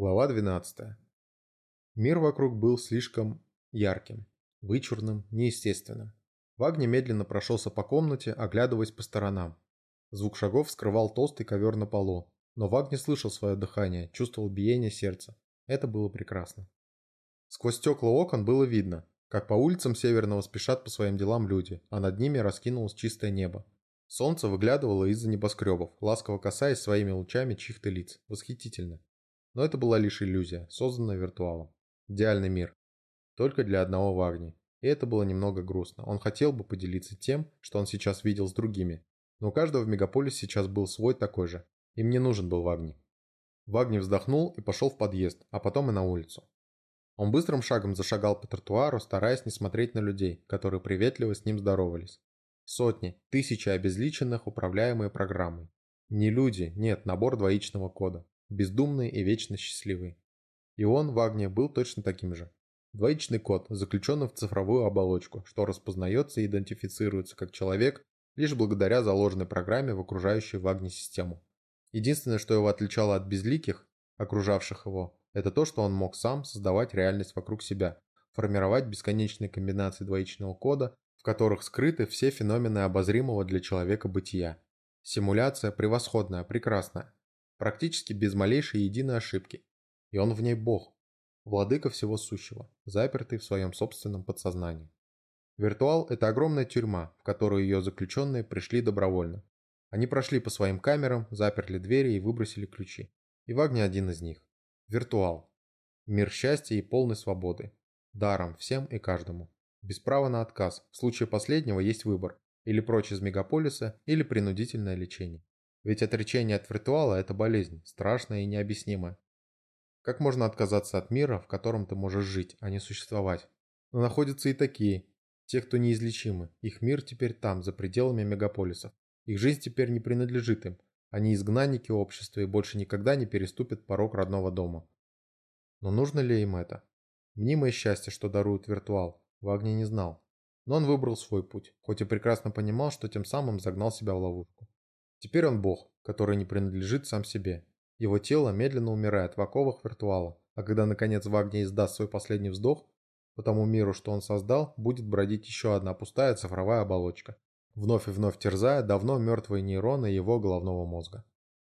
Глава 12. Мир вокруг был слишком ярким, вычурным, неестественным. Вагни медленно прошелся по комнате, оглядываясь по сторонам. Звук шагов скрывал толстый ковер на полу, но Вагни слышал свое дыхание, чувствовал биение сердца. Это было прекрасно. Сквозь стекла окон было видно, как по улицам Северного спешат по своим делам люди, а над ними раскинулось чистое небо. Солнце выглядывало из-за небоскребов, ласково касаясь своими лучами чьих-то лиц. Восхитительно. Но это была лишь иллюзия, созданная виртуалом. Идеальный мир. Только для одного Вагни. И это было немного грустно. Он хотел бы поделиться тем, что он сейчас видел с другими. Но у каждого в мегаполисе сейчас был свой такой же. Им не нужен был Вагни. Вагни вздохнул и пошел в подъезд, а потом и на улицу. Он быстрым шагом зашагал по тротуару, стараясь не смотреть на людей, которые приветливо с ним здоровались. Сотни, тысячи обезличенных, управляемые программой. Не люди, нет, набор двоичного кода бездумный и вечно счастливый. И он, Вагне, был точно таким же. Двоичный код, заключенный в цифровую оболочку, что распознается и идентифицируется как человек лишь благодаря заложенной программе в окружающую Вагне систему. Единственное, что его отличало от безликих, окружавших его, это то, что он мог сам создавать реальность вокруг себя, формировать бесконечные комбинации двоичного кода, в которых скрыты все феномены обозримого для человека бытия. Симуляция превосходная, прекрасная, практически без малейшей единой ошибки. И он в ней бог, владыка всего сущего, запертый в своем собственном подсознании. Виртуал – это огромная тюрьма, в которую ее заключенные пришли добровольно. Они прошли по своим камерам, заперли двери и выбросили ключи. И Вагни один из них. Виртуал. Мир счастья и полной свободы. Даром всем и каждому. Без права на отказ. В случае последнего есть выбор. Или прочь из мегаполиса, или принудительное лечение. Ведь отречение от виртуала – это болезнь, страшная и необъяснимая. Как можно отказаться от мира, в котором ты можешь жить, а не существовать? Но находятся и такие, те, кто неизлечимы. Их мир теперь там, за пределами мегаполисов. Их жизнь теперь не принадлежит им. Они изгнанники общества и больше никогда не переступят порог родного дома. Но нужно ли им это? Мнимое счастье, что дарует виртуал, Вагни не знал. Но он выбрал свой путь, хоть и прекрасно понимал, что тем самым загнал себя в ловушку. Теперь он бог, который не принадлежит сам себе. Его тело медленно умирает в оковах виртуала, а когда наконец Вагни издаст свой последний вздох, по тому миру, что он создал, будет бродить еще одна пустая цифровая оболочка, вновь и вновь терзая давно мертвые нейроны его головного мозга.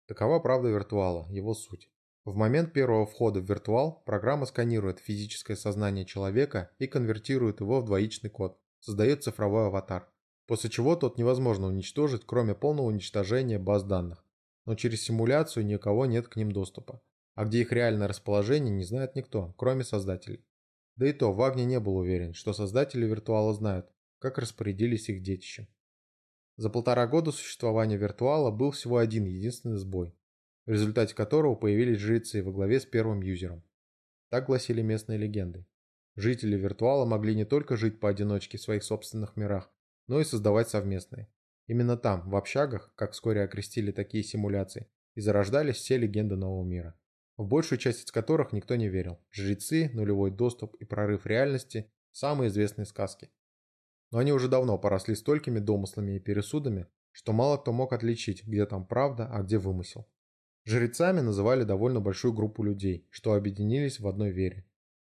Такова правда виртуала, его суть. В момент первого входа в виртуал программа сканирует физическое сознание человека и конвертирует его в двоичный код, создает цифровой аватар, после чего тот невозможно уничтожить, кроме полного уничтожения баз данных. Но через симуляцию никого нет к ним доступа. А где их реальное расположение, не знает никто, кроме создателей. Да и то, Вагни не был уверен, что создатели виртуала знают, как распорядились их детищем. За полтора года существования виртуала был всего один единственный сбой, в результате которого появились жрецы во главе с первым юзером. Так гласили местные легенды. Жители виртуала могли не только жить поодиночке в своих собственных мирах, но и создавать совместные. Именно там, в общагах, как вскоре окрестили такие симуляции, и зарождались все легенды нового мира, в большую часть из которых никто не верил. Жрецы, нулевой доступ и прорыв реальности – самые известные сказки. Но они уже давно поросли столькими домыслами и пересудами, что мало кто мог отличить, где там правда, а где вымысел. Жрецами называли довольно большую группу людей, что объединились в одной вере.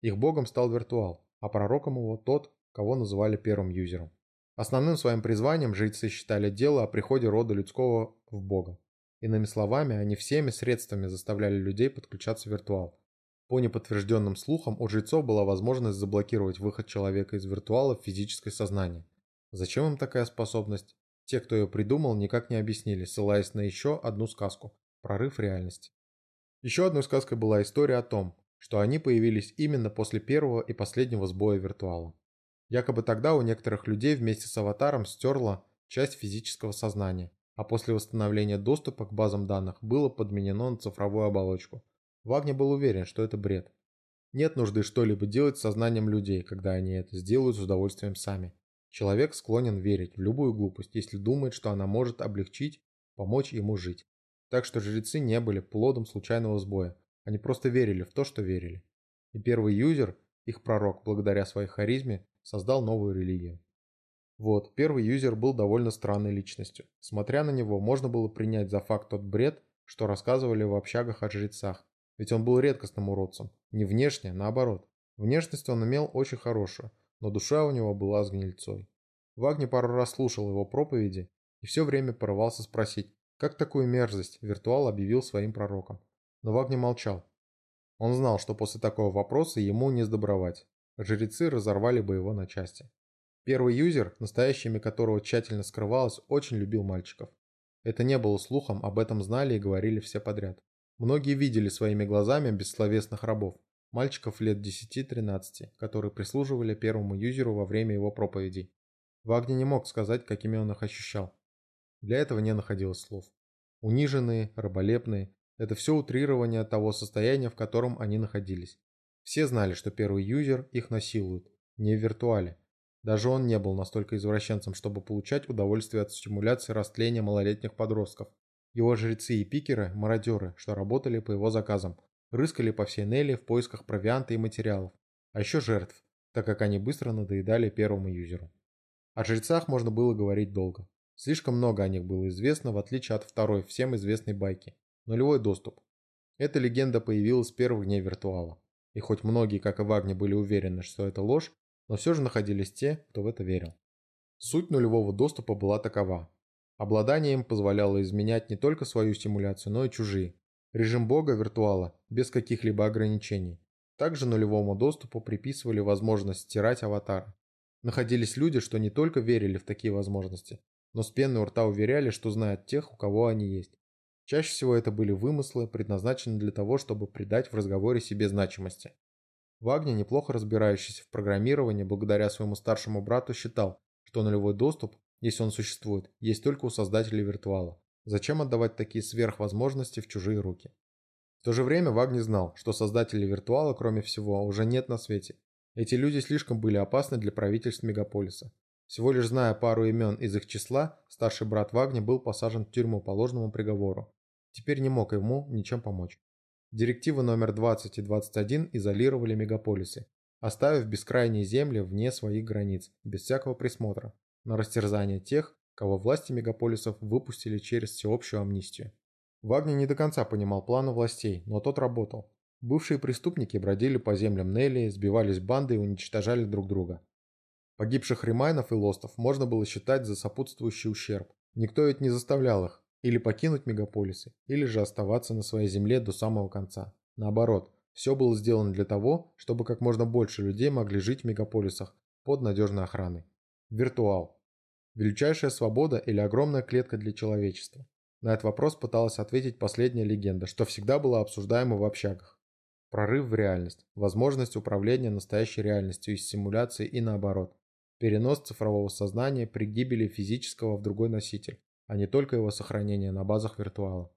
Их богом стал виртуал, а пророком его тот, кого называли первым юзером. Основным своим призванием жрецы считали дело о приходе рода людского в Бога. Иными словами, они всеми средствами заставляли людей подключаться в виртуал. По неподтвержденным слухам, у жрецов была возможность заблокировать выход человека из виртуала в физическое сознание. Зачем им такая способность? Те, кто ее придумал, никак не объяснили, ссылаясь на еще одну сказку – прорыв реальности. Еще одной сказкой была история о том, что они появились именно после первого и последнего сбоя виртуала. Якобы тогда у некоторых людей вместе с аватаром стерла часть физического сознания, а после восстановления доступа к базам данных было подменено на цифровую оболочку. Вагни был уверен, что это бред. Нет нужды что-либо делать с сознанием людей, когда они это сделают с удовольствием сами. Человек склонен верить в любую глупость, если думает, что она может облегчить, помочь ему жить. Так что жрецы не были плодом случайного сбоя, они просто верили в то, что верили. И первый юзер, их пророк, благодаря своей харизме, создал новую религию. Вот, первый юзер был довольно странной личностью. Смотря на него, можно было принять за факт тот бред, что рассказывали в общагах о жрецах. ведь он был редкостным уродцем. Не внешне, наоборот. Внешность он имел очень хорошую, но душа у него была с гнильцой. Вагни пару раз слушал его проповеди и все время порывался спросить, как такую мерзость виртуал объявил своим пророком. Но Вагни молчал. Он знал, что после такого вопроса ему не сдобровать. Жрецы разорвали бы его на части. Первый юзер, настоящее которого тщательно скрывалось, очень любил мальчиков. Это не было слухом, об этом знали и говорили все подряд. Многие видели своими глазами бессловесных рабов, мальчиков лет 10-13, которые прислуживали первому юзеру во время его проповедей. Вагни не мог сказать, какими он их ощущал. Для этого не находилось слов. Униженные, раболепные – это все утрирование того состояния, в котором они находились. Все знали, что первый юзер их насилует, не в виртуале, даже он не был настолько извращенцем, чтобы получать удовольствие от стимуляции растления малолетних подростков. Его жрецы и пикеры – мародеры, что работали по его заказам, рыскали по всей Нелли в поисках провианта и материалов, а еще жертв, так как они быстро надоедали первому юзеру. О жрецах можно было говорить долго. Слишком много о них было известно, в отличие от второй всем известной байки – нулевой доступ. Эта легенда появилась с первых дней виртуала. И хоть многие, как и Вагни, были уверены, что это ложь, но все же находились те, кто в это верил. Суть нулевого доступа была такова. Обладание им позволяло изменять не только свою стимуляцию, но и чужие. Режим бога виртуала, без каких-либо ограничений. Также нулевому доступу приписывали возможность стирать аватара. Находились люди, что не только верили в такие возможности, но с пеной у рта уверяли, что знают тех, у кого они есть. Чаще всего это были вымыслы, предназначенные для того, чтобы придать в разговоре себе значимости. Вагни, неплохо разбирающийся в программировании, благодаря своему старшему брату, считал, что нулевой доступ, если он существует, есть только у создателей виртуала. Зачем отдавать такие сверхвозможности в чужие руки? В то же время Вагни знал, что создателей виртуала, кроме всего, уже нет на свете. Эти люди слишком были опасны для правительств мегаполиса. Всего лишь зная пару имен из их числа, старший брат Вагни был посажен в тюрьму по ложному приговору. Теперь не мог ему ничем помочь. Директивы номер 20 и 21 изолировали мегаполисы, оставив бескрайние земли вне своих границ, без всякого присмотра, на растерзание тех, кого власти мегаполисов выпустили через всеобщую амнистию. Вагнер не до конца понимал планы властей, но тот работал. Бывшие преступники бродили по землям Нелли, сбивались бандой и уничтожали друг друга. Погибших ремайнов и лостов можно было считать за сопутствующий ущерб. Никто ведь не заставлял их, или покинуть мегаполисы, или же оставаться на своей земле до самого конца. Наоборот, все было сделано для того, чтобы как можно больше людей могли жить в мегаполисах под надежной охраной. Виртуал. Величайшая свобода или огромная клетка для человечества? На этот вопрос пыталась ответить последняя легенда, что всегда была обсуждаема в общагах. Прорыв в реальность, возможность управления настоящей реальностью из симуляции и наоборот. Перенос цифрового сознания при гибели физического в другой носитель а не только его сохранение на базах виртуала.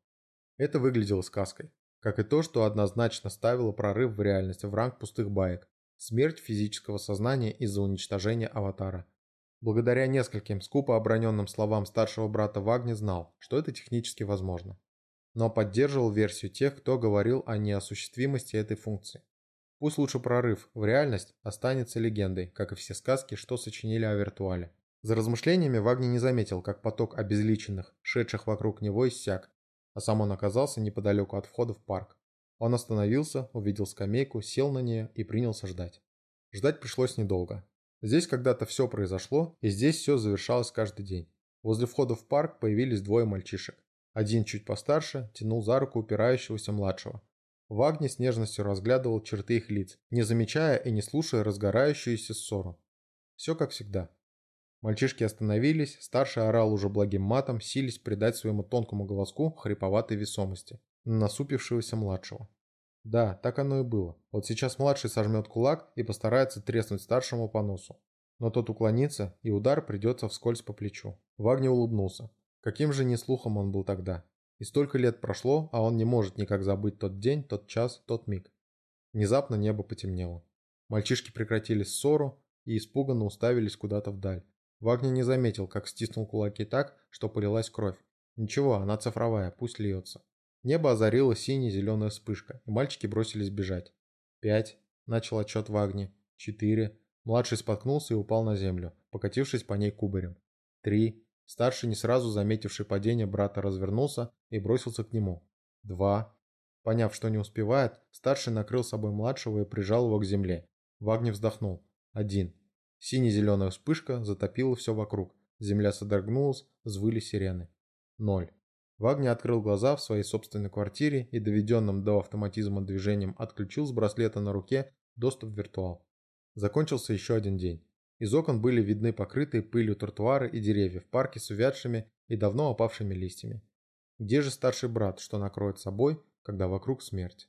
Это выглядело сказкой, как и то, что однозначно ставило прорыв в реальность в ранг пустых баек, смерть физического сознания из-за уничтожения аватара. Благодаря нескольким скупо оброненным словам старшего брата Вагни знал, что это технически возможно. Но поддерживал версию тех, кто говорил о неосуществимости этой функции. Пусть лучше прорыв в реальность останется легендой, как и все сказки, что сочинили о виртуале. За размышлениями Вагни не заметил, как поток обезличенных, шедших вокруг него, иссяк, а сам он оказался неподалеку от входа в парк. Он остановился, увидел скамейку, сел на нее и принялся ждать. Ждать пришлось недолго. Здесь когда-то все произошло, и здесь все завершалось каждый день. Возле входа в парк появились двое мальчишек. Один чуть постарше тянул за руку упирающегося младшего. Вагни с нежностью разглядывал черты их лиц, не замечая и не слушая разгорающуюся ссору. Все как всегда. Мальчишки остановились, старший орал уже благим матом, сились придать своему тонкому голоску хриповатой весомости, насупившегося младшего. Да, так оно и было. Вот сейчас младший сожмет кулак и постарается треснуть старшему по носу. Но тот уклонится, и удар придется вскользь по плечу. Вагни улыбнулся. Каким же неслухом он был тогда. И столько лет прошло, а он не может никак забыть тот день, тот час, тот миг. Внезапно небо потемнело. Мальчишки прекратили ссору и испуганно уставились куда-то вдаль. Вагнер не заметил, как стиснул кулаки так, что полилась кровь. Ничего, она цифровая, пусть льется. Небо озарило сине-зеленая вспышка, и мальчики бросились бежать. «Пять», — начал отчет Вагни. «Четыре». Младший споткнулся и упал на землю, покатившись по ней кубарем. «Три». Старший, не сразу заметивший падение брата, развернулся и бросился к нему. «Два». Поняв, что не успевает, старший накрыл собой младшего и прижал его к земле. Вагни вздохнул. Один. Сине-зеленая вспышка затопила все вокруг. Земля содрогнулась, взвыли сирены. Ноль. Вагни открыл глаза в своей собственной квартире и доведенным до автоматизма движением отключил с браслета на руке доступ в виртуал. Закончился еще один день. Из окон были видны покрытые пылью тротуары и деревья в парке с увядшими и давно опавшими листьями. Где же старший брат, что накроет собой, когда вокруг смерть?